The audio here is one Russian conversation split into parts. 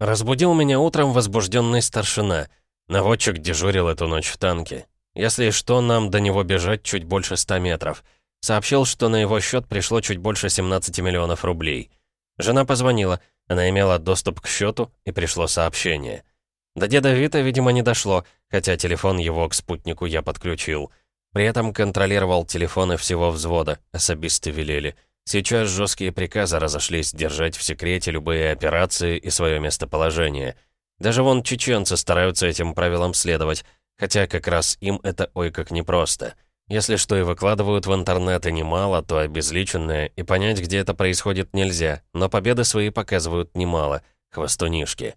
Разбудил меня утром возбужденный старшина. Наводчик дежурил эту ночь в танке. Если что, нам до него бежать чуть больше 100 метров. Сообщил, что на его счет пришло чуть больше 17 миллионов рублей. Жена позвонила, она имела доступ к счету, и пришло сообщение. До деда Вита, видимо, не дошло, хотя телефон его к спутнику я подключил. При этом контролировал телефоны всего взвода, особисты велели. Сейчас жесткие приказы разошлись держать в секрете любые операции и свое местоположение. Даже вон чеченцы стараются этим правилам следовать, хотя как раз им это ой как непросто. Если что и выкладывают в интернет и немало, то обезличенное, и понять, где это происходит, нельзя, но победы свои показывают немало, хвостунишки.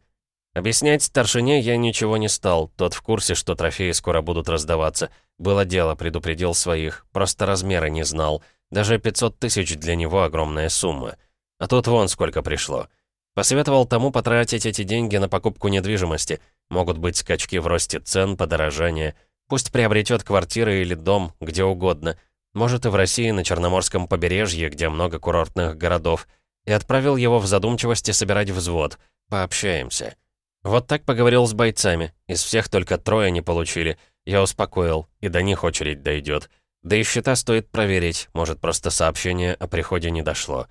Объяснять старшине я ничего не стал, тот в курсе, что трофеи скоро будут раздаваться. Было дело, предупредил своих, просто размера не знал. Даже 500 тысяч для него огромная сумма. А тут вон сколько пришло. Посоветовал тому потратить эти деньги на покупку недвижимости. Могут быть скачки в росте цен, подорожание. Пусть приобретет квартиры или дом, где угодно. Может и в России на Черноморском побережье, где много курортных городов. И отправил его в задумчивости собирать взвод. Пообщаемся. Вот так поговорил с бойцами. Из всех только трое не получили. Я успокоил, и до них очередь дойдет. Да и счета стоит проверить, может, просто сообщение о приходе не дошло.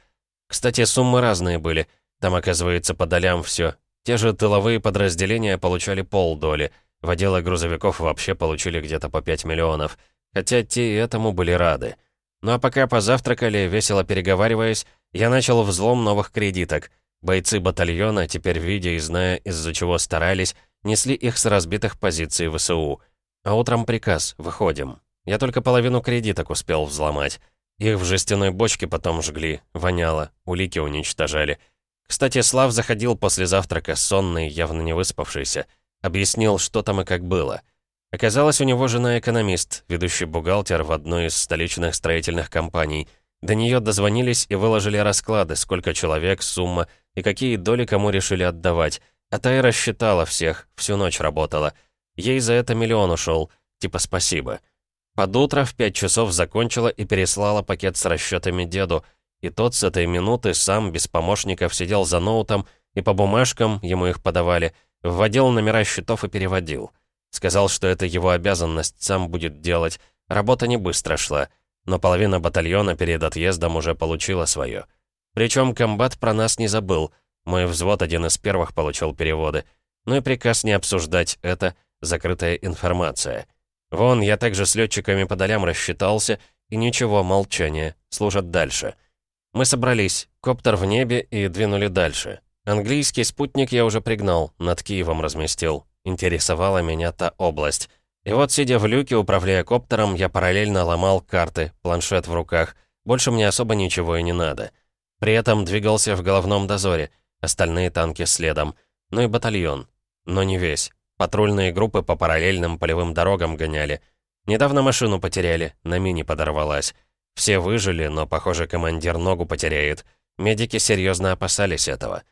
Кстати, суммы разные были. Там, оказывается, по долям все. Те же тыловые подразделения получали полдоли. В отделах грузовиков вообще получили где-то по 5 миллионов. Хотя те и этому были рады. Ну а пока позавтракали, весело переговариваясь, я начал взлом новых кредиток — Бойцы батальона, теперь видя и зная, из-за чего старались, несли их с разбитых позиций ВСУ. А утром приказ «Выходим». Я только половину кредиток успел взломать. Их в жестяной бочке потом жгли, воняло, улики уничтожали. Кстати, Слав заходил после завтрака, сонный, явно не выспавшийся. Объяснил, что там и как было. Оказалось, у него жена экономист, ведущий бухгалтер в одной из столичных строительных компаний. До нее дозвонились и выложили расклады, сколько человек, сумма — и какие доли кому решили отдавать. А та и рассчитала всех, всю ночь работала. Ей за это миллион ушел, типа спасибо. Под утро в пять часов закончила и переслала пакет с расчетами деду, и тот с этой минуты сам, без помощников, сидел за ноутом и по бумажкам, ему их подавали, вводил номера счетов и переводил. Сказал, что это его обязанность, сам будет делать. Работа не быстро шла, но половина батальона перед отъездом уже получила свое. Причем комбат про нас не забыл. Мой взвод один из первых получил переводы. Ну и приказ не обсуждать это, закрытая информация. Вон, я также с летчиками по долям рассчитался, и ничего, молчание, служат дальше. Мы собрались, коптер в небе и двинули дальше. Английский спутник я уже пригнал, над Киевом разместил. Интересовала меня та область. И вот, сидя в люке, управляя коптером, я параллельно ломал карты, планшет в руках. Больше мне особо ничего и не надо. При этом двигался в головном дозоре, остальные танки следом. Ну и батальон. Но не весь. Патрульные группы по параллельным полевым дорогам гоняли. Недавно машину потеряли, на мини подорвалась. Все выжили, но, похоже, командир ногу потеряет. Медики серьезно опасались этого.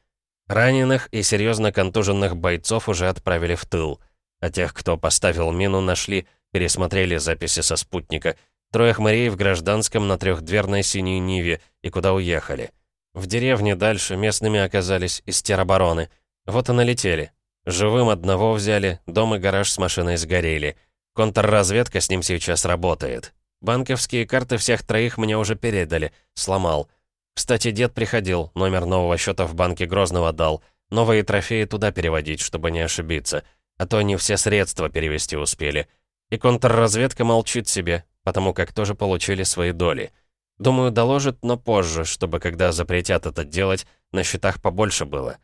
Раненых и серьезно контуженных бойцов уже отправили в тыл. А тех, кто поставил мину, нашли, пересмотрели записи со спутника. Трое хмырей в гражданском на трехдверной синей Ниве и куда уехали. В деревне дальше местными оказались из теробороны. Вот и налетели. Живым одного взяли, дом и гараж с машиной сгорели. Контрразведка с ним сейчас работает. Банковские карты всех троих мне уже передали. Сломал. Кстати, дед приходил, номер нового счета в банке Грозного дал. Новые трофеи туда переводить, чтобы не ошибиться. А то они все средства перевести успели. И контрразведка молчит себе, потому как тоже получили свои доли. Думаю, доложит, но позже, чтобы когда запретят это делать, на счетах побольше было.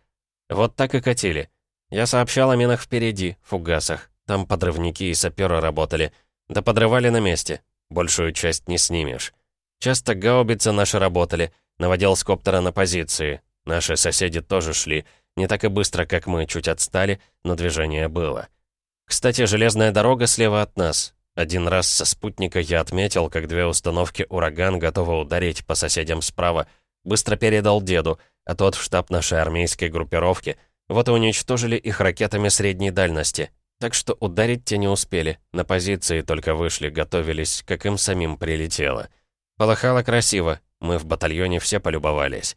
Вот так и катили. Я сообщал о минах впереди, фугасах. Там подрывники и саперы работали. Да подрывали на месте. Большую часть не снимешь. Часто гаубицы наши работали. Наводил с коптера на позиции. Наши соседи тоже шли. Не так и быстро, как мы, чуть отстали, но движение было. Кстати, железная дорога слева от нас. Один раз со спутника я отметил, как две установки «Ураган» готовы ударить по соседям справа. Быстро передал деду, а тот в штаб нашей армейской группировки. Вот и уничтожили их ракетами средней дальности. Так что ударить те не успели. На позиции только вышли, готовились, как им самим прилетело. Полыхало красиво. Мы в батальоне все полюбовались.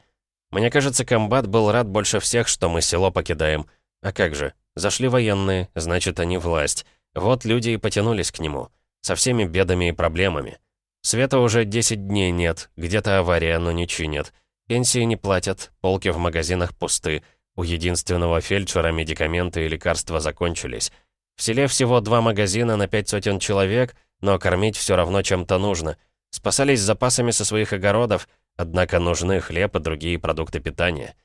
Мне кажется, комбат был рад больше всех, что мы село покидаем. А как же? Зашли военные, значит, они власть. Вот люди и потянулись к нему. Со всеми бедами и проблемами. Света уже 10 дней нет, где-то авария, но не чинят. Пенсии не платят, полки в магазинах пусты. У единственного фельдшера медикаменты и лекарства закончились. В селе всего два магазина на пять сотен человек, но кормить все равно чем-то нужно. Спасались запасами со своих огородов, Однако нужны хлеб и другие продукты питания.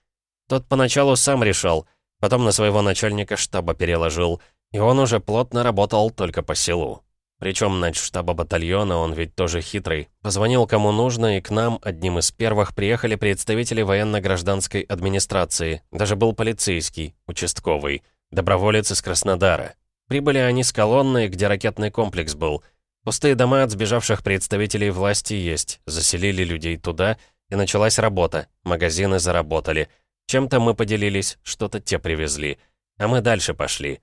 Тот поначалу сам решал, потом на своего начальника штаба переложил, и он уже плотно работал только по селу. Причем штаба батальона он ведь тоже хитрый. Позвонил кому нужно, и к нам одним из первых приехали представители военно-гражданской администрации. Даже был полицейский, участковый, доброволец из Краснодара. Прибыли они с колонной, где ракетный комплекс был — Пустые дома от сбежавших представителей власти есть, заселили людей туда, и началась работа, магазины заработали. Чем-то мы поделились, что-то те привезли. А мы дальше пошли.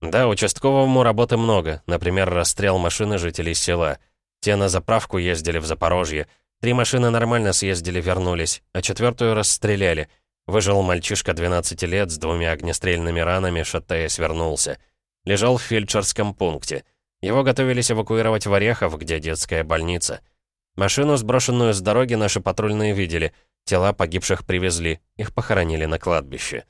Да, участковому работы много, например, расстрел машины жителей села. Те на заправку ездили в Запорожье. Три машины нормально съездили, вернулись, а четвертую расстреляли. Выжил мальчишка 12 лет с двумя огнестрельными ранами, шатаясь, вернулся. Лежал в фельдшерском пункте. Его готовились эвакуировать в Орехов, где детская больница. Машину, сброшенную с дороги, наши патрульные видели. Тела погибших привезли, их похоронили на кладбище.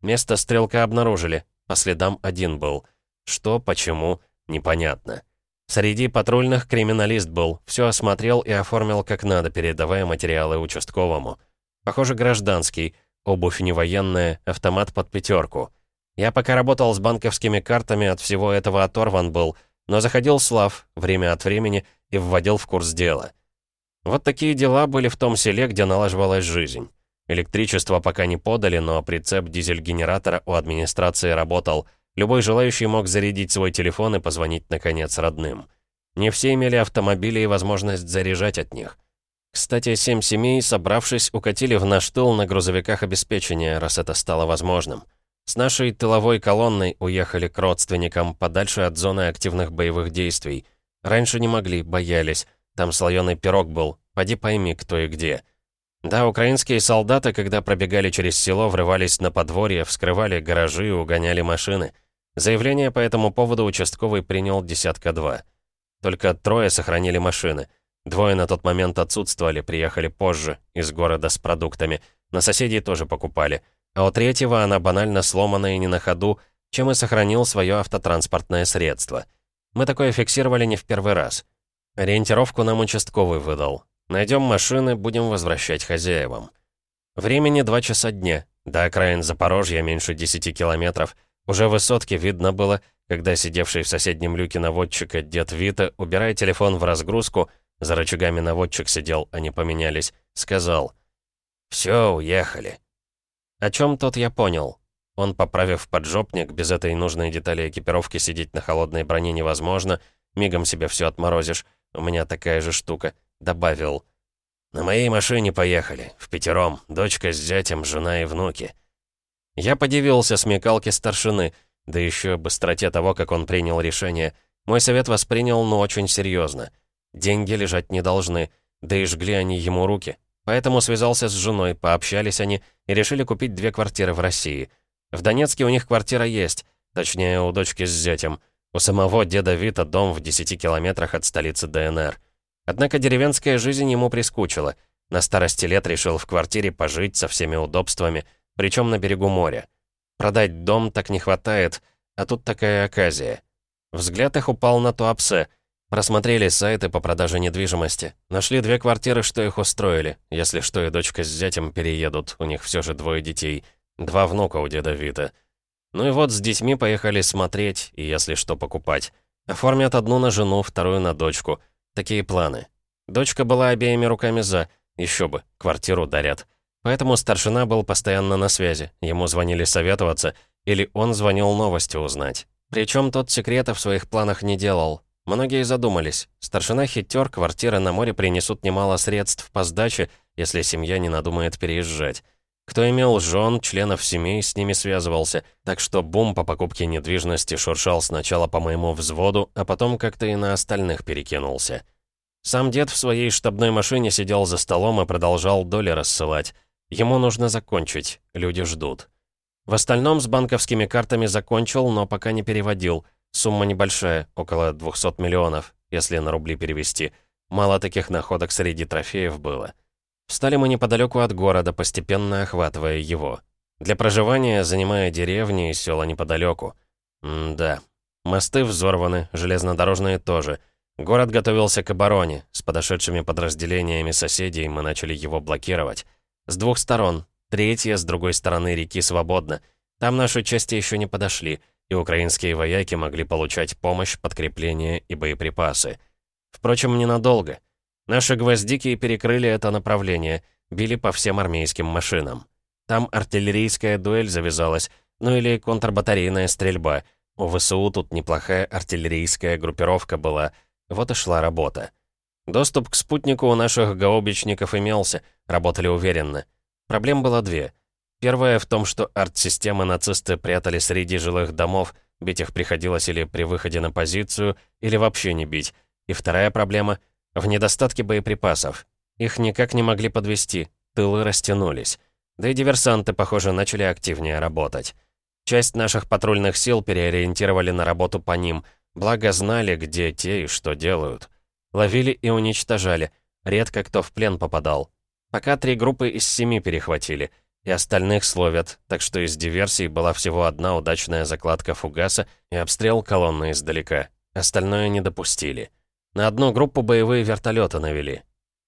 Место стрелка обнаружили, по следам один был. Что, почему, непонятно. Среди патрульных криминалист был, все осмотрел и оформил как надо, передавая материалы участковому. Похоже, гражданский, обувь не военная, автомат под пятерку. Я пока работал с банковскими картами, от всего этого оторван был — но заходил Слав время от времени и вводил в курс дела. Вот такие дела были в том селе, где налаживалась жизнь. Электричество пока не подали, но прицеп дизель-генератора у администрации работал. Любой желающий мог зарядить свой телефон и позвонить, наконец, родным. Не все имели автомобили и возможность заряжать от них. Кстати, семь семей, собравшись, укатили в наш тыл на грузовиках обеспечения, раз это стало возможным. С нашей тыловой колонной уехали к родственникам, подальше от зоны активных боевых действий. Раньше не могли, боялись. Там слоеный пирог был. Поди пойми, кто и где. Да, украинские солдаты, когда пробегали через село, врывались на подворье, вскрывали гаражи и угоняли машины. Заявление по этому поводу участковый принял десятка два. Только трое сохранили машины. Двое на тот момент отсутствовали, приехали позже, из города с продуктами. На соседей тоже покупали а у третьего она банально сломана и не на ходу, чем и сохранил свое автотранспортное средство. Мы такое фиксировали не в первый раз. Ориентировку нам участковый выдал. Найдем машины, будем возвращать хозяевам. Времени два часа дня. До окраин Запорожья меньше 10 километров. Уже высотки видно было, когда сидевший в соседнем люке наводчика дед Вита, убирая телефон в разгрузку, за рычагами наводчик сидел, они поменялись, сказал «Все, уехали». О чем тот я понял. Он, поправив поджопник, без этой нужной детали экипировки сидеть на холодной броне невозможно, мигом себе все отморозишь, у меня такая же штука, добавил. «На моей машине поехали, в пятером, дочка с зятем, жена и внуки». Я подивился смекалке старшины, да еще быстроте того, как он принял решение. Мой совет воспринял, но очень серьезно. Деньги лежать не должны, да и жгли они ему руки, Поэтому связался с женой, пообщались они и решили купить две квартиры в России. В Донецке у них квартира есть, точнее, у дочки с зятем. У самого деда Вита дом в 10 километрах от столицы ДНР. Однако деревенская жизнь ему прискучила. На старости лет решил в квартире пожить со всеми удобствами, причем на берегу моря. Продать дом так не хватает, а тут такая оказия. Взгляд их упал на Туапсе — Просмотрели сайты по продаже недвижимости. Нашли две квартиры, что их устроили. Если что, и дочка с зятем переедут. У них все же двое детей. Два внука у деда Вита. Ну и вот с детьми поехали смотреть и, если что, покупать. Оформят одну на жену, вторую на дочку. Такие планы. Дочка была обеими руками за. Еще бы, квартиру дарят. Поэтому старшина был постоянно на связи. Ему звонили советоваться, или он звонил новости узнать. Причем тот секрета в своих планах не делал. Многие задумались. Старшина хитер, квартиры на море принесут немало средств по сдаче, если семья не надумает переезжать. Кто имел жен, членов семей, с ними связывался, так что бум по покупке недвижимости шуршал сначала по моему взводу, а потом как-то и на остальных перекинулся. Сам дед в своей штабной машине сидел за столом и продолжал доли рассылать. Ему нужно закончить, люди ждут. В остальном с банковскими картами закончил, но пока не переводил. Сумма небольшая, около 200 миллионов, если на рубли перевести. Мало таких находок среди трофеев было. Встали мы неподалеку от города, постепенно охватывая его. Для проживания занимая деревни и села неподалеку. М-да. Мосты взорваны, железнодорожные тоже. Город готовился к обороне. С подошедшими подразделениями соседей мы начали его блокировать. С двух сторон. Третья, с другой стороны реки, свободна. Там наши части еще не подошли, и украинские вояки могли получать помощь, подкрепление и боеприпасы. Впрочем, ненадолго. Наши гвоздики перекрыли это направление, били по всем армейским машинам. Там артиллерийская дуэль завязалась, ну или контрбатарейная стрельба. У ВСУ тут неплохая артиллерийская группировка была. Вот и шла работа. Доступ к спутнику у наших гаубичников имелся, работали уверенно. Проблем было две. Первая в том, что арт-системы нацисты прятали среди жилых домов, бить их приходилось или при выходе на позицию, или вообще не бить. И вторая проблема — в недостатке боеприпасов. Их никак не могли подвести, тылы растянулись. Да и диверсанты, похоже, начали активнее работать. Часть наших патрульных сил переориентировали на работу по ним, благо знали, где те и что делают. Ловили и уничтожали. Редко кто в плен попадал. Пока три группы из семи перехватили. И остальных словят, так что из диверсий была всего одна удачная закладка фугаса и обстрел колонны издалека. Остальное не допустили. На одну группу боевые вертолеты навели.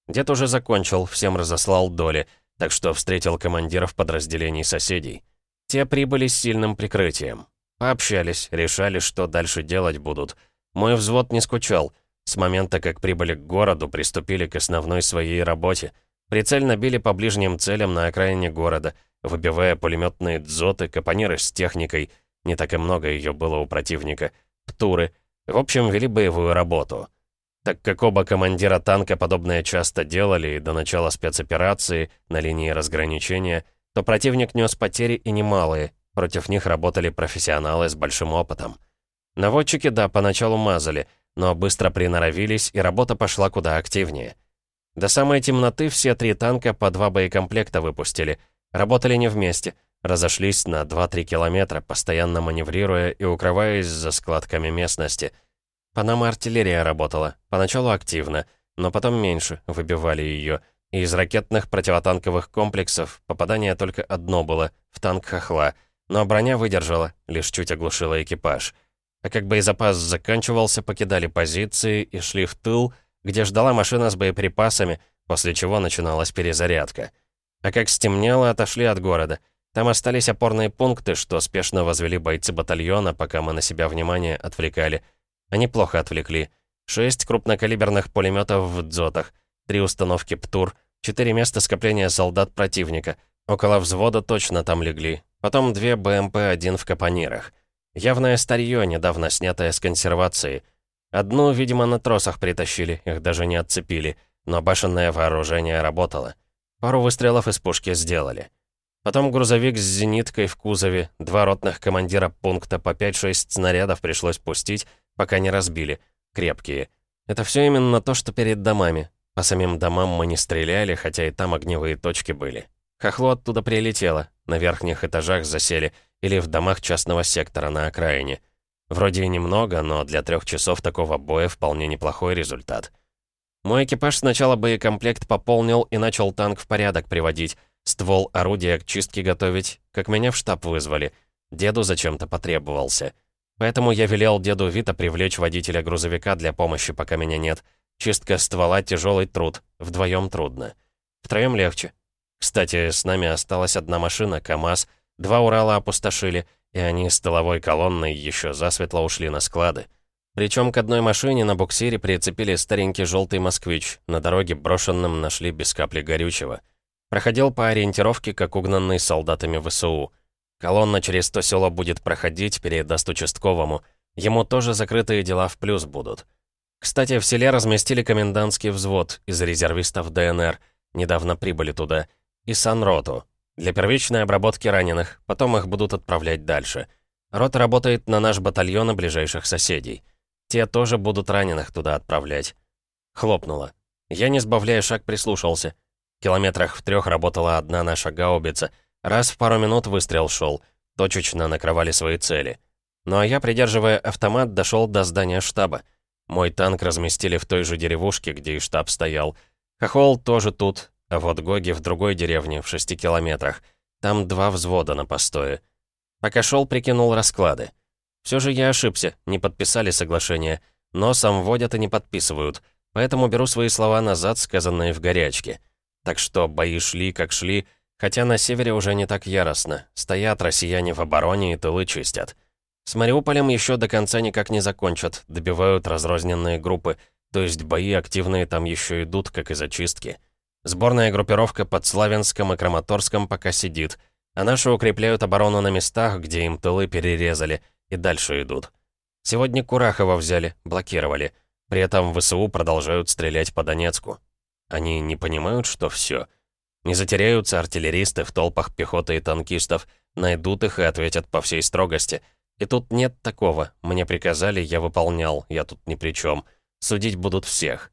Дед уже закончил, всем разослал доли, так что встретил командиров подразделений соседей. Те прибыли с сильным прикрытием. Пообщались, решали, что дальше делать будут. Мой взвод не скучал — с момента, как прибыли к городу, приступили к основной своей работе. Прицельно били по ближним целям на окраине города, выбивая пулеметные дзоты, капониры с техникой, не так и много ее было у противника, птуры. В общем, вели боевую работу. Так как оба командира танка подобное часто делали и до начала спецоперации на линии разграничения, то противник нес потери и немалые, против них работали профессионалы с большим опытом. Наводчики, да, поначалу мазали — но быстро приноровились, и работа пошла куда активнее. До самой темноты все три танка по два боекомплекта выпустили. Работали не вместе, разошлись на 2-3 километра, постоянно маневрируя и укрываясь за складками местности. По нам артиллерия работала, поначалу активно, но потом меньше, выбивали ее. И из ракетных противотанковых комплексов попадание только одно было, в танк хохла, но броня выдержала, лишь чуть оглушила экипаж. А как боезапас заканчивался, покидали позиции и шли в тыл, где ждала машина с боеприпасами, после чего начиналась перезарядка. А как стемнело, отошли от города. Там остались опорные пункты, что спешно возвели бойцы батальона, пока мы на себя внимание отвлекали. Они плохо отвлекли. Шесть крупнокалиберных пулеметов в дзотах, три установки ПТУР, четыре места скопления солдат противника. Около взвода точно там легли. Потом две БМП-1 в капонирах. Явное старье, недавно снятое с консервации. Одну, видимо, на тросах притащили, их даже не отцепили, но башенное вооружение работало. Пару выстрелов из пушки сделали. Потом грузовик с зениткой в кузове, два ротных командира пункта по 5-6 снарядов пришлось пустить, пока не разбили. Крепкие. Это все именно то, что перед домами. По самим домам мы не стреляли, хотя и там огневые точки были. Хохло оттуда прилетело, на верхних этажах засели, или в домах частного сектора на окраине. Вроде и немного, но для трех часов такого боя вполне неплохой результат. Мой экипаж сначала боекомплект пополнил и начал танк в порядок приводить, ствол орудия к чистке готовить, как меня в штаб вызвали. Деду зачем-то потребовался. Поэтому я велел деду Вита привлечь водителя грузовика для помощи, пока меня нет. Чистка ствола — тяжелый труд, вдвоем трудно. Втроем легче. Кстати, с нами осталась одна машина, КАМАЗ — Два Урала опустошили, и они с тыловой колонной еще засветло ушли на склады. Причем к одной машине на буксире прицепили старенький желтый москвич, на дороге брошенным нашли без капли горючего. Проходил по ориентировке, как угнанный солдатами ВСУ. Колонна через то село будет проходить, передаст участковому. Ему тоже закрытые дела в плюс будут. Кстати, в селе разместили комендантский взвод из резервистов ДНР. Недавно прибыли туда. И санроту. Для первичной обработки раненых, потом их будут отправлять дальше. Рота работает на наш батальон и ближайших соседей. Те тоже будут раненых туда отправлять. Хлопнуло. Я, не сбавляя шаг, прислушался. Километрах в трех работала одна наша гаубица. Раз в пару минут выстрел шел. Точечно накрывали свои цели. Ну а я, придерживая автомат, дошел до здания штаба. Мой танк разместили в той же деревушке, где и штаб стоял. Хохол тоже тут, а вот Гоги в другой деревне, в шести километрах. Там два взвода на постое. Пока шел, прикинул расклады. Все же я ошибся, не подписали соглашение. Но сам водят и не подписывают. Поэтому беру свои слова назад, сказанные в горячке. Так что бои шли, как шли, хотя на севере уже не так яростно. Стоят россияне в обороне и тылы чистят. С Мариуполем еще до конца никак не закончат, добивают разрозненные группы, то есть бои активные там еще идут, как и зачистки. Сборная группировка под Славянском и Краматорском пока сидит, а наши укрепляют оборону на местах, где им тылы перерезали, и дальше идут. Сегодня Курахова взяли, блокировали. При этом ВСУ продолжают стрелять по Донецку. Они не понимают, что все. Не затеряются артиллеристы в толпах пехоты и танкистов, найдут их и ответят по всей строгости. И тут нет такого. Мне приказали, я выполнял, я тут ни при чем. Судить будут всех.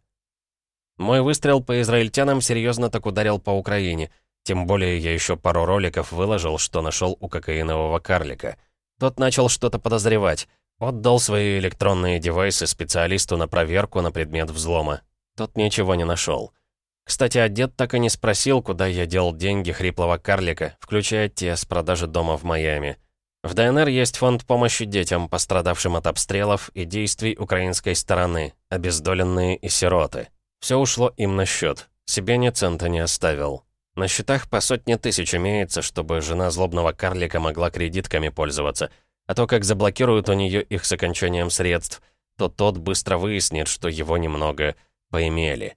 Мой выстрел по израильтянам серьезно так ударил по Украине. Тем более я еще пару роликов выложил, что нашел у кокаинового карлика. Тот начал что-то подозревать. Отдал свои электронные девайсы специалисту на проверку на предмет взлома. Тот ничего не нашел. Кстати, а так и не спросил, куда я дел деньги хриплого карлика, включая те с продажи дома в Майами. В ДНР есть фонд помощи детям, пострадавшим от обстрелов и действий украинской стороны, обездоленные и сироты. Все ушло им на счет. Себе ни цента не оставил. На счетах по сотне тысяч имеется, чтобы жена злобного карлика могла кредитками пользоваться. А то, как заблокируют у нее их с окончанием средств, то тот быстро выяснит, что его немного поимели.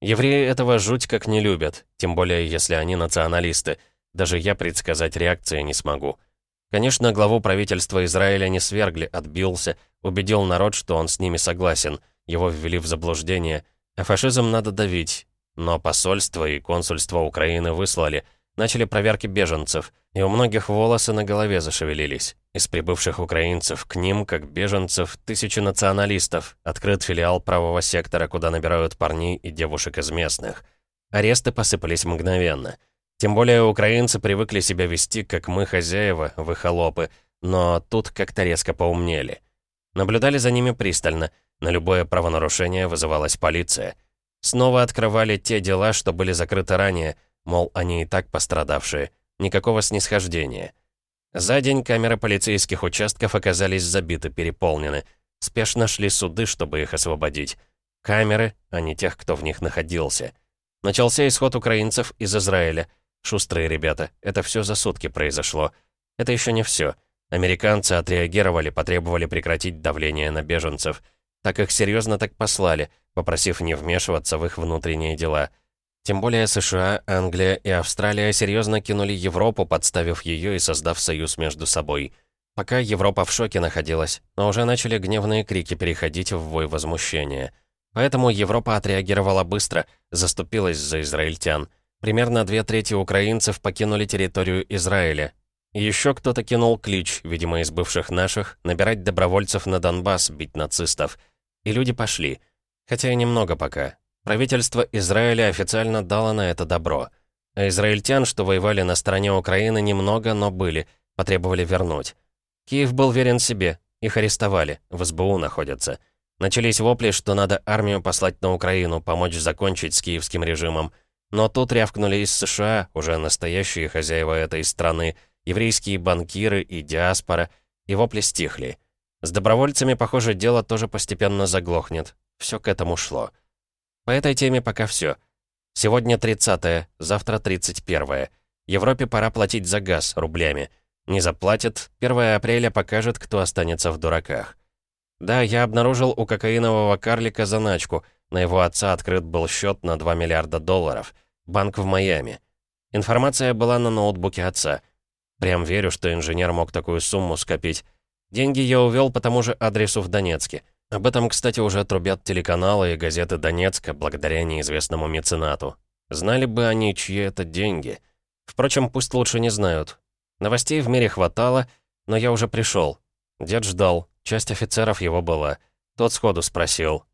Евреи этого жуть как не любят, тем более если они националисты. Даже я предсказать реакции не смогу. Конечно, главу правительства Израиля не свергли, отбился, убедил народ, что он с ними согласен. Его ввели в заблуждение. А фашизм надо давить. Но посольство и консульство Украины выслали. Начали проверки беженцев. И у многих волосы на голове зашевелились. Из прибывших украинцев к ним, как беженцев, тысячи националистов. Открыт филиал правого сектора, куда набирают парней и девушек из местных. Аресты посыпались мгновенно. Тем более украинцы привыкли себя вести, как мы, хозяева, вы холопы, но тут как-то резко поумнели. Наблюдали за ними пристально. На любое правонарушение вызывалась полиция. Снова открывали те дела, что были закрыты ранее, мол, они и так пострадавшие. Никакого снисхождения. За день камеры полицейских участков оказались забиты, переполнены. Спешно шли суды, чтобы их освободить. Камеры, а не тех, кто в них находился. Начался исход украинцев из Израиля. Шустрые ребята, это все за сутки произошло. Это еще не все. Американцы отреагировали, потребовали прекратить давление на беженцев. Так их серьезно так послали, попросив не вмешиваться в их внутренние дела. Тем более США, Англия и Австралия серьезно кинули Европу, подставив ее и создав союз между собой. Пока Европа в шоке находилась, но уже начали гневные крики переходить в вой возмущения. Поэтому Европа отреагировала быстро, заступилась за израильтян. Примерно две трети украинцев покинули территорию Израиля. Еще кто-то кинул клич, видимо, из бывших наших, набирать добровольцев на Донбасс, бить нацистов. И люди пошли. Хотя и немного пока, Правительство Израиля официально дало на это добро. А израильтян, что воевали на стороне Украины, немного, но были, потребовали вернуть. Киев был верен себе, их арестовали, в СБУ находятся. Начались вопли, что надо армию послать на Украину, помочь закончить с киевским режимом. Но тут рявкнули из США, уже настоящие хозяева этой страны, еврейские банкиры и диаспора, и вопли стихли. С добровольцами, похоже, дело тоже постепенно заглохнет. Все к этому шло. По этой теме пока все. Сегодня 30-е, завтра 31-е. Европе пора платить за газ рублями. Не заплатят, 1 апреля покажет, кто останется в дураках. Да, я обнаружил у кокаинового карлика заначку. На его отца открыт был счет на 2 миллиарда долларов. Банк в Майами. Информация была на ноутбуке отца. Прям верю, что инженер мог такую сумму скопить. Деньги я увел по тому же адресу в Донецке. Об этом, кстати, уже трубят телеканалы и газеты Донецка, благодаря неизвестному меценату. Знали бы они, чьи это деньги. Впрочем, пусть лучше не знают. Новостей в мире хватало, но я уже пришел. Дед ждал, часть офицеров его была. Тот сходу спросил.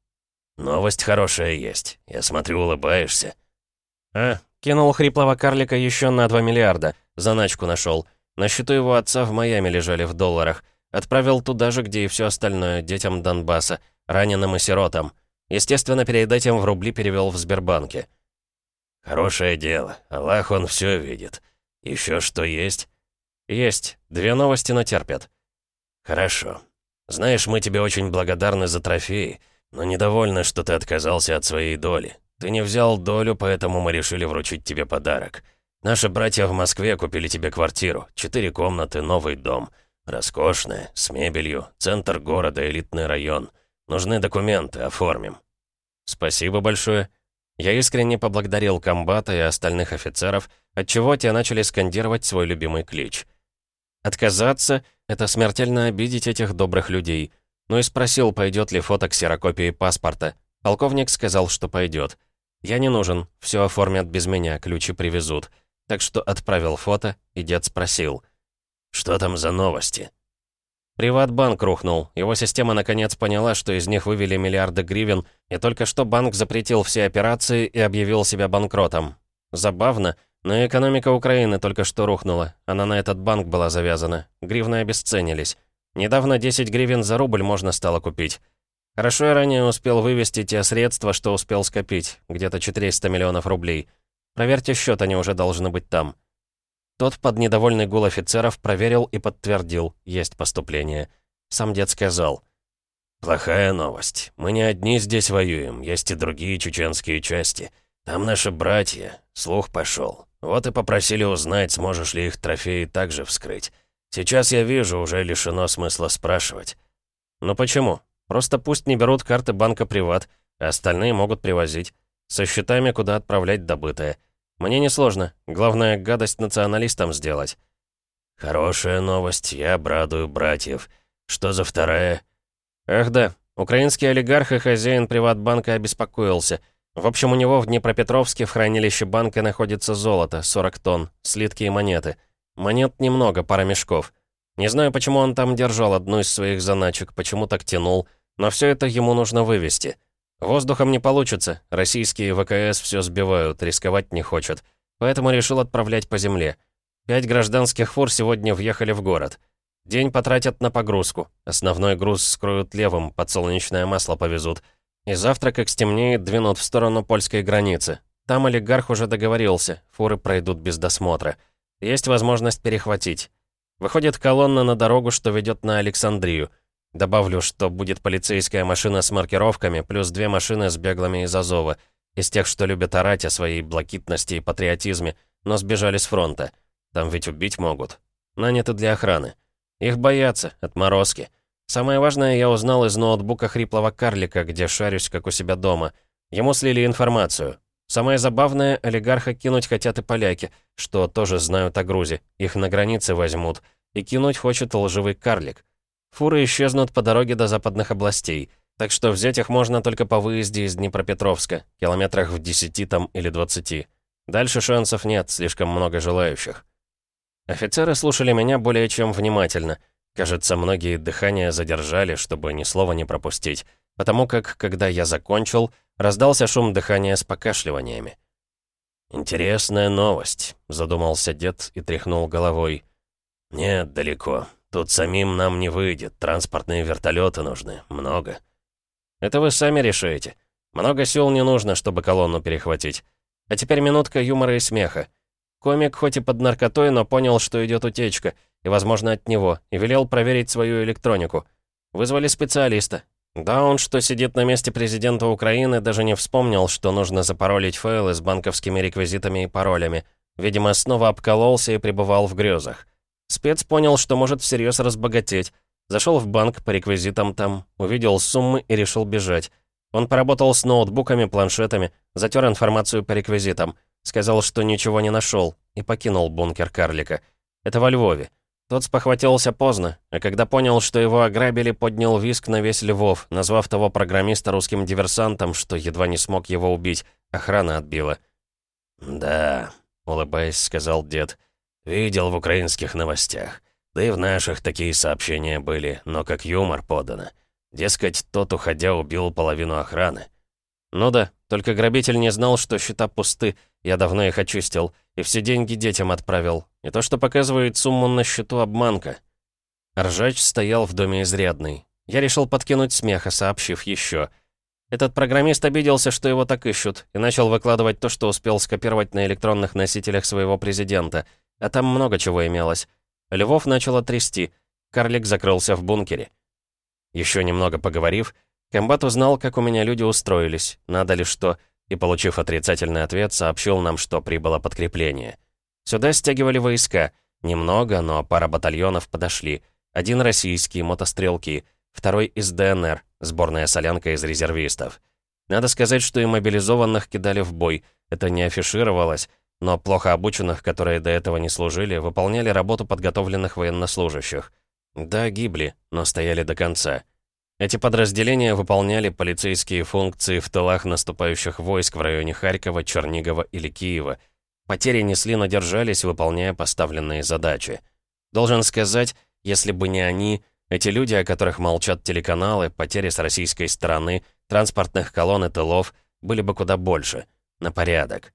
«Новость хорошая есть. Я смотрю, улыбаешься». «А, Кинул хриплого карлика еще на 2 миллиарда. Заначку нашел. На счету его отца в Майами лежали в долларах. Отправил туда же, где и все остальное, детям Донбасса, раненым и сиротам. Естественно, перед этим в рубли перевел в Сбербанке. «Хорошее дело. Аллах, он все видит. Еще что есть?» «Есть. Две новости, но терпят». «Хорошо. Знаешь, мы тебе очень благодарны за трофеи, но недовольны, что ты отказался от своей доли. Ты не взял долю, поэтому мы решили вручить тебе подарок. Наши братья в Москве купили тебе квартиру, четыре комнаты, новый дом. Роскошная, с мебелью, центр города, элитный район. Нужны документы, оформим». «Спасибо большое». Я искренне поблагодарил комбата и остальных офицеров, отчего те начали скандировать свой любимый клич. Отказаться — это смертельно обидеть этих добрых людей. Ну и спросил, пойдет ли фото ксерокопии паспорта. Полковник сказал, что пойдет. Я не нужен, все оформят без меня, ключи привезут. Так что отправил фото, и дед спросил. «Что там за новости?» Приватбанк рухнул. Его система наконец поняла, что из них вывели миллиарды гривен, и только что банк запретил все операции и объявил себя банкротом. Забавно, но экономика Украины только что рухнула. Она на этот банк была завязана. Гривны обесценились. Недавно 10 гривен за рубль можно стало купить. Хорошо я ранее успел вывести те средства, что успел скопить. Где-то 400 миллионов рублей. Проверьте счет, они уже должны быть там. Тот под недовольный гул офицеров проверил и подтвердил, есть поступление. Сам дед сказал. «Плохая новость. Мы не одни здесь воюем, есть и другие чеченские части. Там наши братья. Слух пошел. Вот и попросили узнать, сможешь ли их трофеи также вскрыть. Сейчас я вижу, уже лишено смысла спрашивать». «Ну почему? Просто пусть не берут карты банка «Приват», а остальные могут привозить. Со счетами, куда отправлять добытое. Мне несложно. Главное, гадость националистам сделать». «Хорошая новость. Я обрадую братьев. Что за вторая?» «Ах да. Украинский олигарх и хозяин приватбанка обеспокоился. В общем, у него в Днепропетровске в хранилище банка находится золото, 40 тонн, слитки и монеты. Монет немного, пара мешков. Не знаю, почему он там держал одну из своих заначек, почему так тянул, но все это ему нужно вывести. Воздухом не получится, российские ВКС все сбивают, рисковать не хочет. Поэтому решил отправлять по земле. Пять гражданских фур сегодня въехали в город. День потратят на погрузку. Основной груз скроют левым, подсолнечное масло повезут. И завтра, как стемнеет, двинут в сторону польской границы. Там олигарх уже договорился, фуры пройдут без досмотра. Есть возможность перехватить. Выходит колонна на дорогу, что ведет на Александрию. Добавлю, что будет полицейская машина с маркировками, плюс две машины с беглыми из Азова, из тех, что любят орать о своей блокитности и патриотизме, но сбежали с фронта. Там ведь убить могут. Наняты для охраны. Их боятся, отморозки. Самое важное я узнал из ноутбука хриплого карлика, где шарюсь, как у себя дома. Ему слили информацию. Самое забавное, олигарха кинуть хотят и поляки, что тоже знают о Грузе. Их на границе возьмут. И кинуть хочет лживый карлик. Фуры исчезнут по дороге до западных областей, так что взять их можно только по выезде из Днепропетровска, километрах в 10 там или 20. Дальше шансов нет, слишком много желающих. Офицеры слушали меня более чем внимательно. Кажется, многие дыхания задержали, чтобы ни слова не пропустить, потому как, когда я закончил, раздался шум дыхания с покашливаниями. «Интересная новость», — задумался дед и тряхнул головой. «Нет, далеко. Тут самим нам не выйдет, транспортные вертолеты нужны, много». «Это вы сами решаете. Много сил не нужно, чтобы колонну перехватить. А теперь минутка юмора и смеха. Комик хоть и под наркотой, но понял, что идет утечка, и, возможно, от него, и велел проверить свою электронику. Вызвали специалиста. Да, он, что сидит на месте президента Украины, даже не вспомнил, что нужно запаролить файлы с банковскими реквизитами и паролями. Видимо, снова обкололся и пребывал в грезах. Спец понял, что может всерьез разбогатеть. Зашел в банк по реквизитам там, увидел суммы и решил бежать. Он поработал с ноутбуками, планшетами, затер информацию по реквизитам, сказал, что ничего не нашел, и покинул бункер карлика. Это во Львове. Тот спохватился поздно, а когда понял, что его ограбили, поднял виск на весь Львов, назвав того программиста русским диверсантом, что едва не смог его убить, охрана отбила. «Да», — улыбаясь, сказал дед, — Видел в украинских новостях. Да и в наших такие сообщения были, но как юмор подано. Дескать, тот, уходя, убил половину охраны. Ну да, Только грабитель не знал, что счета пусты, я давно их очистил, и все деньги детям отправил. И то, что показывает сумму на счету, обманка. Ржач стоял в доме изрядный. Я решил подкинуть смеха, сообщив еще. Этот программист обиделся, что его так ищут, и начал выкладывать то, что успел скопировать на электронных носителях своего президента. А там много чего имелось. Львов начало трясти. Карлик закрылся в бункере. Еще немного поговорив, комбат узнал, как у меня люди устроились, надо ли что, и, получив отрицательный ответ, сообщил нам, что прибыло подкрепление. Сюда стягивали войска. Немного, но пара батальонов подошли. Один российский, мотострелки, второй из ДНР, сборная солянка из резервистов. Надо сказать, что и мобилизованных кидали в бой. Это не афишировалось, но плохо обученных, которые до этого не служили, выполняли работу подготовленных военнослужащих. Да, гибли, но стояли до конца. Эти подразделения выполняли полицейские функции в тылах наступающих войск в районе Харькова, Чернигова или Киева. Потери несли, но держались, выполняя поставленные задачи. Должен сказать, если бы не они, эти люди, о которых молчат телеканалы, потери с российской стороны, транспортных колонн и тылов, были бы куда больше. На порядок.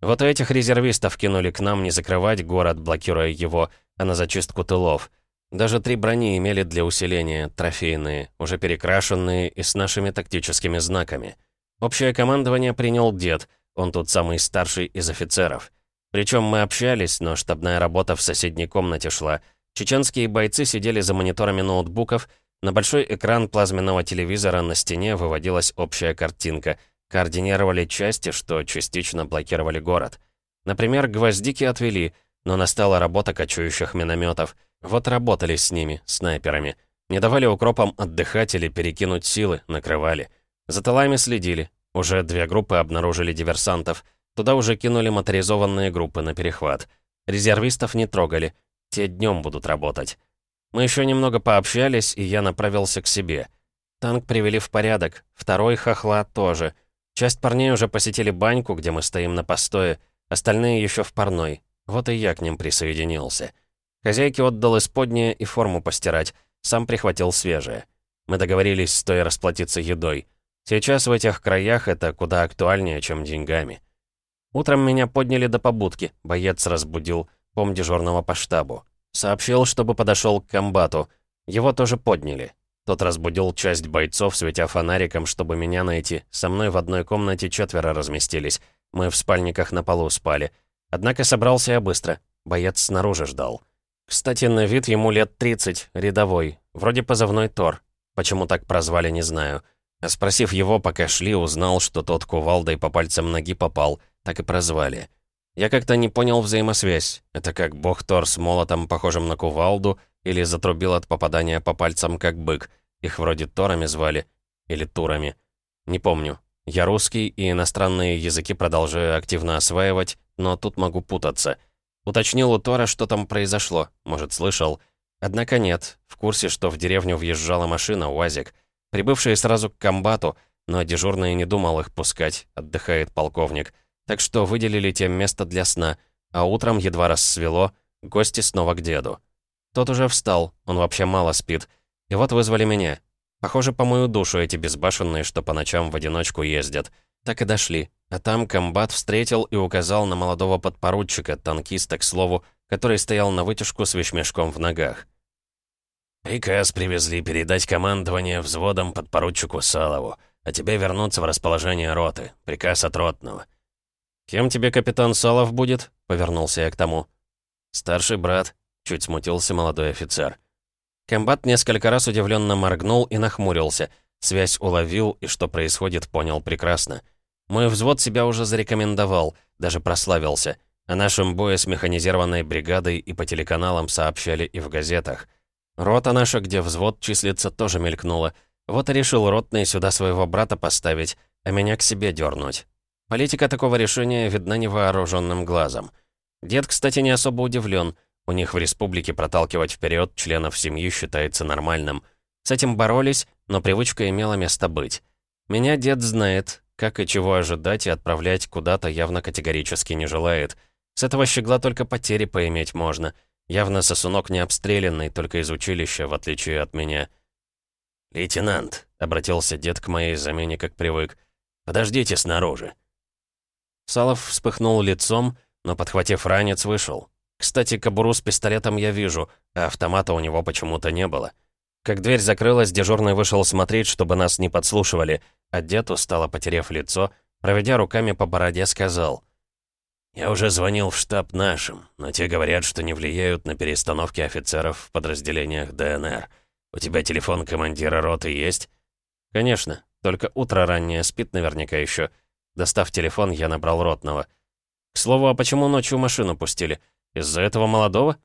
Вот этих резервистов кинули к нам не закрывать город, блокируя его, а на зачистку тылов. Даже три брони имели для усиления, трофейные, уже перекрашенные и с нашими тактическими знаками. Общее командование принял дед, он тут самый старший из офицеров. Причем мы общались, но штабная работа в соседней комнате шла. Чеченские бойцы сидели за мониторами ноутбуков, на большой экран плазменного телевизора на стене выводилась общая картинка. Координировали части, что частично блокировали город. Например, гвоздики отвели, но настала работа кочующих минометов — вот работали с ними, снайперами. Не давали укропам отдыхать или перекинуть силы, накрывали. За тылами следили. Уже две группы обнаружили диверсантов. Туда уже кинули моторизованные группы на перехват. Резервистов не трогали. Те днем будут работать. Мы еще немного пообщались, и я направился к себе. Танк привели в порядок, второй хохла тоже. Часть парней уже посетили баньку, где мы стоим на постое, остальные еще в парной. Вот и я к ним присоединился. Хозяйке отдал исподнее и форму постирать, сам прихватил свежее. Мы договорились стоя расплатиться едой. Сейчас в этих краях это куда актуальнее, чем деньгами. Утром меня подняли до побудки, боец разбудил, пом дежурного по штабу. Сообщил, чтобы подошел к комбату. Его тоже подняли. Тот разбудил часть бойцов, светя фонариком, чтобы меня найти. Со мной в одной комнате четверо разместились. Мы в спальниках на полу спали. Однако собрался я быстро. Боец снаружи ждал. Кстати, на вид ему лет 30, рядовой. Вроде позывной Тор. Почему так прозвали, не знаю. А спросив его, пока шли, узнал, что тот кувалдой по пальцам ноги попал. Так и прозвали. Я как-то не понял взаимосвязь. Это как бог Тор с молотом, похожим на кувалду, или затрубил от попадания по пальцам, как бык. Их вроде Торами звали. Или Турами. Не помню. Я русский и иностранные языки продолжаю активно осваивать, но тут могу путаться. Уточнил у Тора, что там произошло. Может, слышал. Однако нет. В курсе, что в деревню въезжала машина, УАЗик. Прибывшие сразу к комбату, но дежурный не думал их пускать, отдыхает полковник. Так что выделили тем место для сна, а утром едва рассвело, гости снова к деду. Тот уже встал, он вообще мало спит. И вот вызвали меня. Похоже, по мою душу эти безбашенные, что по ночам в одиночку ездят. Так и дошли. А там комбат встретил и указал на молодого подпоручика, танкиста, к слову, который стоял на вытяжку с вещмешком в ногах. «Приказ привезли передать командование взводом подпоручику Салову, а тебе вернуться в расположение роты. Приказ от ротного». «Кем тебе капитан Салов будет?» — повернулся я к тому. «Старший брат», — чуть смутился молодой офицер. Комбат несколько раз удивленно моргнул и нахмурился. Связь уловил и что происходит, понял прекрасно. Мой взвод себя уже зарекомендовал, даже прославился. О нашем бое с механизированной бригадой и по телеканалам сообщали и в газетах. Рота наша, где взвод числится, тоже мелькнула. Вот и решил ротный сюда своего брата поставить, а меня к себе дернуть. Политика такого решения видна невооруженным глазом. Дед, кстати, не особо удивлен. У них в республике проталкивать вперед членов семьи считается нормальным. С этим боролись, но привычка имела место быть. Меня дед знает, как и чего ожидать и отправлять куда-то явно категорически не желает. С этого щегла только потери поиметь можно. Явно сосунок не обстрелянный, только из училища, в отличие от меня. «Лейтенант», — обратился дед к моей замене, как привык, Подождите снаружи». Салов вспыхнул лицом, но, подхватив ранец, вышел. Кстати, кобуру с пистолетом я вижу, а автомата у него почему-то не было. Как дверь закрылась, дежурный вышел смотреть, чтобы нас не подслушивали, а дед, устало потеряв лицо, проведя руками по бороде, сказал. «Я уже звонил в штаб нашим, но те говорят, что не влияют на перестановки офицеров в подразделениях ДНР. У тебя телефон командира роты есть?» «Конечно, только утро раннее, спит наверняка еще. Достав телефон, я набрал ротного. К слову, а почему ночью машину пустили? Из-за этого молодого?»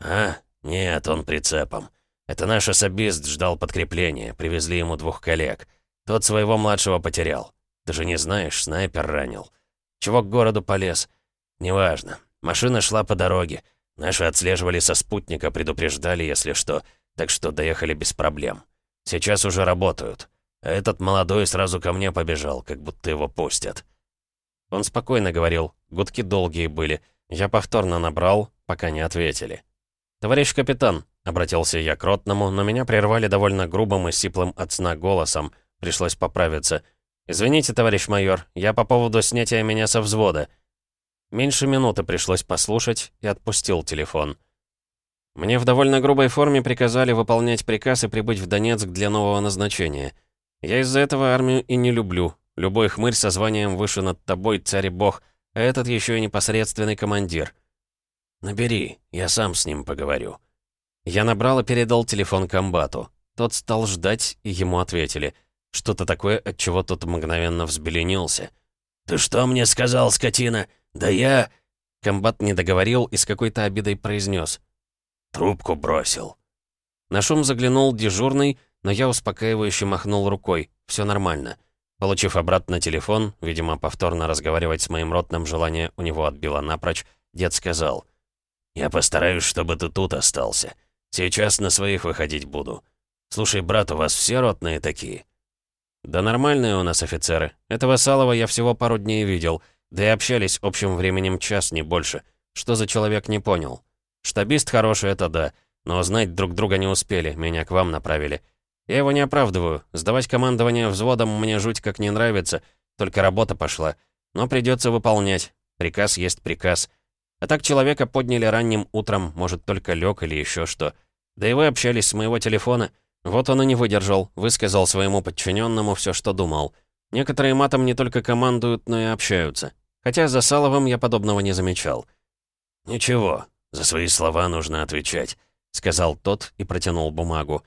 «А, нет, он прицепом. Это наш особист ждал подкрепления, привезли ему двух коллег. Тот своего младшего потерял. Ты же не знаешь, снайпер ранил. Чего к городу полез? Неважно. Машина шла по дороге. Наши отслеживали со спутника, предупреждали, если что, так что доехали без проблем. Сейчас уже работают. А этот молодой сразу ко мне побежал, как будто его пустят. Он спокойно говорил, гудки долгие были. Я повторно набрал, пока не ответили. «Товарищ капитан», — обратился я к ротному, но меня прервали довольно грубым и сиплым от сна голосом. Пришлось поправиться. «Извините, товарищ майор, я по поводу снятия меня со взвода». Меньше минуты пришлось послушать и отпустил телефон. Мне в довольно грубой форме приказали выполнять приказ и прибыть в Донецк для нового назначения. Я из-за этого армию и не люблю. Любой хмырь со званием выше над тобой, царь и бог, этот еще и непосредственный командир. «Набери, я сам с ним поговорю». Я набрал и передал телефон комбату. Тот стал ждать, и ему ответили. Что-то такое, от чего тот мгновенно взбеленился. «Ты что мне сказал, скотина? Да я...» Комбат не договорил и с какой-то обидой произнес. «Трубку бросил». На шум заглянул дежурный, но я успокаивающе махнул рукой. Все нормально. Получив обратно телефон, видимо, повторно разговаривать с моим ротным желание у него отбило напрочь, дед сказал. «Я постараюсь, чтобы ты тут остался. Сейчас на своих выходить буду. Слушай, брат, у вас все ротные такие?» «Да нормальные у нас офицеры. Этого Салова я всего пару дней видел, да и общались общим временем час, не больше. Что за человек, не понял. Штабист хороший, это да, но знать друг друга не успели, меня к вам направили. Я его не оправдываю. Сдавать командование взводом мне жуть как не нравится, только работа пошла. Но придется выполнять. Приказ есть приказ. А так человека подняли ранним утром, может, только лег или еще что. Да и вы общались с моего телефона. Вот он и не выдержал, высказал своему подчиненному все, что думал. Некоторые матом не только командуют, но и общаются. Хотя за Саловым я подобного не замечал. «Ничего, за свои слова нужно отвечать», — сказал тот и протянул бумагу.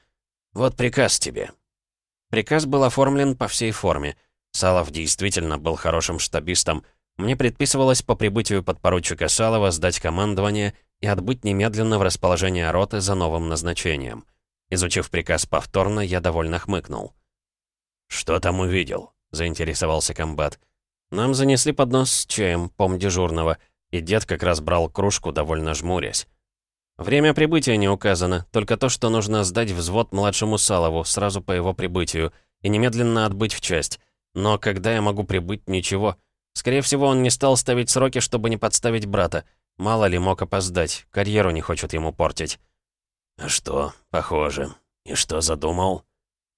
Вот приказ тебе». Приказ был оформлен по всей форме. Салов действительно был хорошим штабистом. Мне предписывалось по прибытию подпоручика Салова сдать командование и отбыть немедленно в расположение роты за новым назначением. Изучив приказ повторно, я довольно хмыкнул. «Что там увидел?» — заинтересовался комбат. «Нам занесли поднос с чаем, пом дежурного, и дед как раз брал кружку, довольно жмурясь. Время прибытия не указано, только то, что нужно сдать взвод младшему Салову сразу по его прибытию и немедленно отбыть в часть. Но когда я могу прибыть, ничего. Скорее всего, он не стал ставить сроки, чтобы не подставить брата. Мало ли, мог опоздать, карьеру не хочет ему портить. «А что, похоже. И что задумал?»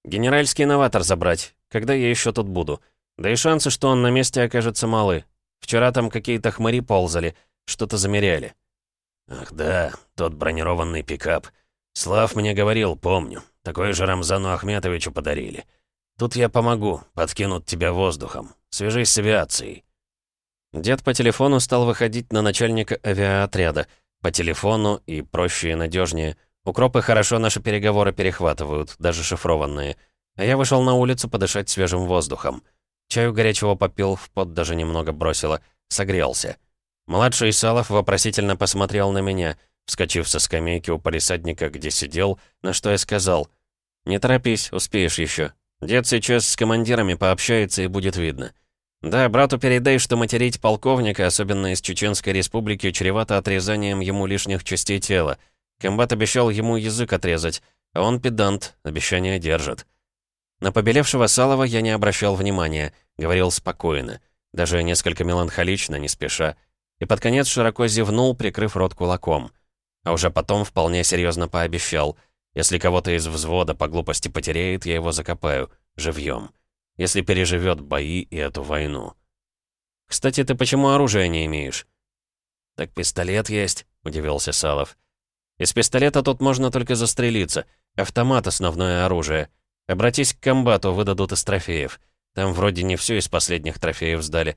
«Генеральский новатор забрать. Когда я еще тут буду? Да и шансы, что он на месте окажется малы. Вчера там какие-то хмыри ползали, что-то замеряли». «Ах да, тот бронированный пикап. Слав мне говорил, помню. Такой же Рамзану Ахметовичу подарили. Тут я помогу, подкинут тебя воздухом. Свяжись с авиацией». Дед по телефону стал выходить на начальника авиаотряда. По телефону и проще и надежнее. Укропы хорошо наши переговоры перехватывают, даже шифрованные. А я вышел на улицу подышать свежим воздухом. Чаю горячего попил, в пот даже немного бросило. Согрелся. Младший Салов вопросительно посмотрел на меня, вскочив со скамейки у полисадника, где сидел, на что я сказал. «Не торопись, успеешь еще. Дед сейчас с командирами пообщается и будет видно. Да, брату передай, что материть полковника, особенно из Чеченской республики, чревато отрезанием ему лишних частей тела. Комбат обещал ему язык отрезать, а он педант, обещание держит». На побелевшего Салова я не обращал внимания, говорил спокойно, даже несколько меланхолично, не спеша и под конец широко зевнул, прикрыв рот кулаком. А уже потом вполне серьезно пообещал, если кого-то из взвода по глупости потеряет, я его закопаю, живьем. если переживет бои и эту войну. «Кстати, ты почему оружия не имеешь?» «Так пистолет есть», — удивился Салов. «Из пистолета тут можно только застрелиться. Автомат — основное оружие. Обратись к комбату, выдадут из трофеев. Там вроде не все из последних трофеев сдали.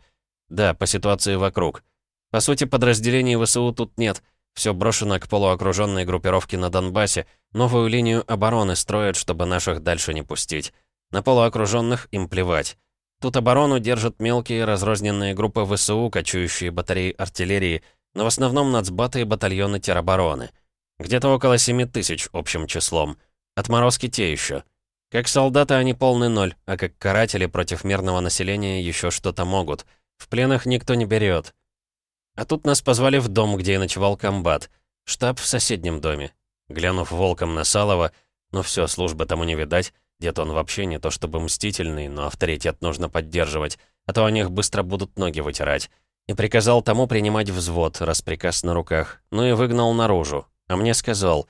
Да, по ситуации вокруг. По сути, подразделений ВСУ тут нет. Все брошено к полуокруженной группировке на Донбассе. Новую линию обороны строят, чтобы наших дальше не пустить. На полуокруженных им плевать. Тут оборону держат мелкие разрозненные группы ВСУ, кочующие батареи артиллерии, но в основном нацбаты и батальоны теробороны. Где-то около 7 тысяч общим числом. Отморозки те еще. Как солдаты они полный ноль, а как каратели против мирного населения еще что-то могут. В пленах никто не берет. А тут нас позвали в дом, где и ночевал комбат. Штаб в соседнем доме. Глянув волком на Салова, ну все, службы тому не видать, Дед он вообще не то чтобы мстительный, но авторитет нужно поддерживать, а то о них быстро будут ноги вытирать. И приказал тому принимать взвод, раз приказ на руках. Ну и выгнал наружу. А мне сказал,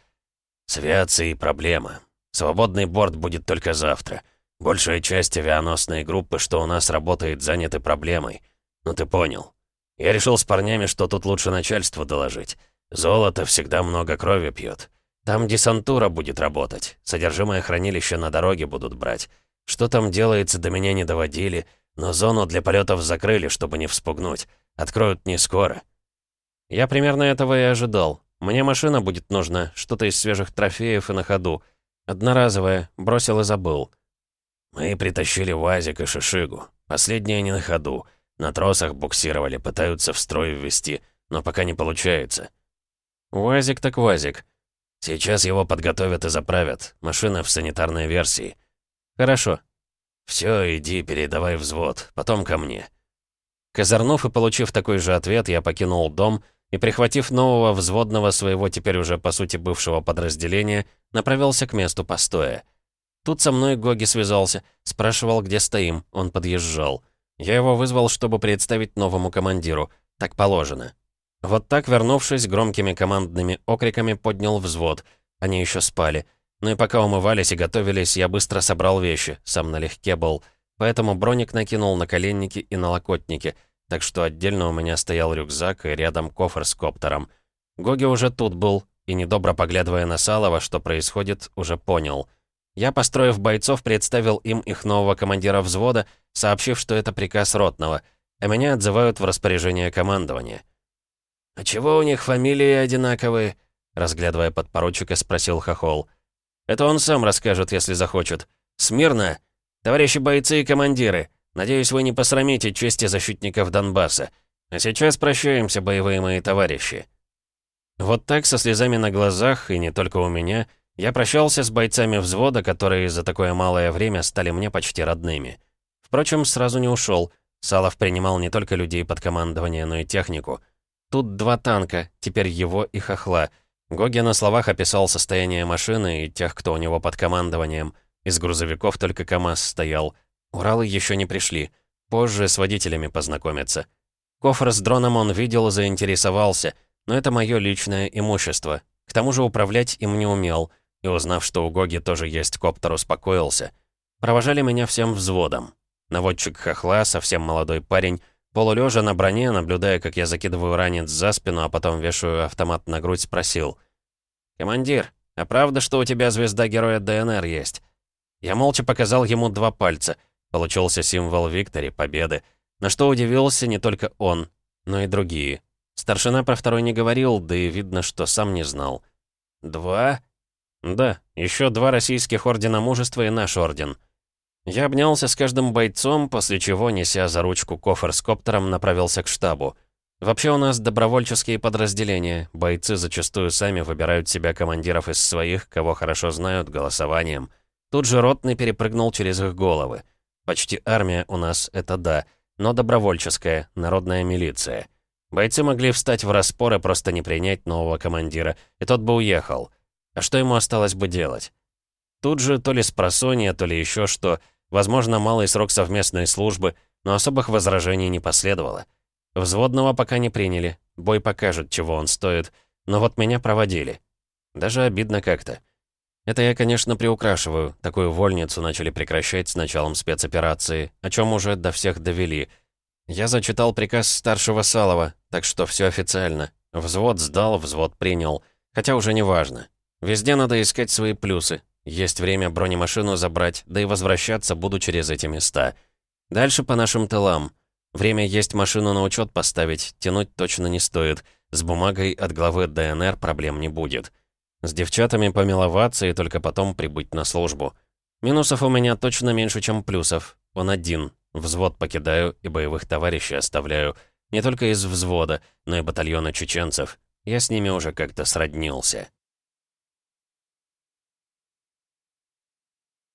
«С авиацией проблема. Свободный борт будет только завтра. Большая часть авианосной группы, что у нас работает, заняты проблемой. Ну ты понял. Я решил с парнями, что тут лучше начальству доложить. Золото всегда много крови пьет. Там десантура будет работать. Содержимое хранилища на дороге будут брать. Что там делается, до меня не доводили, но зону для полетов закрыли, чтобы не вспугнуть. Откроют не скоро. Я примерно этого и ожидал. Мне машина будет нужна, что-то из свежих трофеев и на ходу. Одноразовая, бросил и забыл. Мы притащили УАЗик и Шишигу. Последние не на ходу. На тросах буксировали, пытаются в строй ввести, но пока не получается. УАЗик так УАЗик. Сейчас его подготовят и заправят. Машина в санитарной версии. Хорошо. Все, иди, передавай взвод. Потом ко мне. Козырнув и получив такой же ответ, я покинул дом и, прихватив нового взводного своего теперь уже, по сути, бывшего подразделения, направился к месту постоя. Тут со мной Гоги связался, спрашивал, где стоим, он подъезжал. Я его вызвал, чтобы представить новому командиру. Так положено. Вот так, вернувшись, громкими командными окриками поднял взвод. Они еще спали. Ну и пока умывались и готовились, я быстро собрал вещи, сам налегке был. Поэтому броник накинул на коленники и на локотники, так что отдельно у меня стоял рюкзак и рядом кофр с коптером. Гоги уже тут был, и недобро поглядывая на Салова, что происходит, уже понял. Я, построив бойцов, представил им их нового командира взвода, сообщив, что это приказ ротного, а меня отзывают в распоряжение командования. «А чего у них фамилии одинаковые?» Разглядывая подпоручика, спросил Хохол. «Это он сам расскажет, если захочет. Смирно! Товарищи бойцы и командиры, надеюсь, вы не посрамите чести защитников Донбасса. А сейчас прощаемся, боевые мои товарищи». Вот так, со слезами на глазах, и не только у меня, я прощался с бойцами взвода, которые за такое малое время стали мне почти родными. Впрочем, сразу не ушел. Салов принимал не только людей под командование, но и технику — Тут два танка, теперь его и хохла. Гоги на словах описал состояние машины и тех, кто у него под командованием. Из грузовиков только КАМАЗ стоял. Уралы еще не пришли. Позже с водителями познакомиться. Кофр с дроном он видел и заинтересовался, но это мое личное имущество. К тому же управлять им не умел, и узнав, что у Гоги тоже есть коптер, успокоился. Провожали меня всем взводом. Наводчик хохла, совсем молодой парень, Полулежа на броне, наблюдая, как я закидываю ранец за спину, а потом вешаю автомат на грудь, спросил. «Командир, а правда, что у тебя звезда Героя ДНР есть?» Я молча показал ему два пальца. Получился символ Виктори, победы. На что удивился не только он, но и другие. Старшина про второй не говорил, да и видно, что сам не знал. «Два?» «Да, еще два российских ордена мужества и наш орден». Я обнялся с каждым бойцом, после чего, неся за ручку кофр с коптером, направился к штабу. Вообще у нас добровольческие подразделения, бойцы зачастую сами выбирают себя командиров из своих, кого хорошо знают, голосованием. Тут же ротный перепрыгнул через их головы. Почти армия у нас, это да, но добровольческая, народная милиция. Бойцы могли встать в распор и просто не принять нового командира, и тот бы уехал. А что ему осталось бы делать? Тут же то ли спросонья, то ли еще что, возможно, малый срок совместной службы, но особых возражений не последовало. Взводного пока не приняли, бой покажет, чего он стоит, но вот меня проводили. Даже обидно как-то. Это я, конечно, приукрашиваю. Такую вольницу начали прекращать с началом спецоперации, о чем уже до всех довели. Я зачитал приказ старшего Салова, так что все официально. Взвод сдал, взвод принял. Хотя уже не важно. Везде надо искать свои плюсы. Есть время бронемашину забрать, да и возвращаться буду через эти места. Дальше по нашим тылам. Время есть машину на учет поставить, тянуть точно не стоит. С бумагой от главы ДНР проблем не будет. С девчатами помиловаться и только потом прибыть на службу. Минусов у меня точно меньше, чем плюсов. Он один. Взвод покидаю и боевых товарищей оставляю. Не только из взвода, но и батальона чеченцев. Я с ними уже как-то сроднился.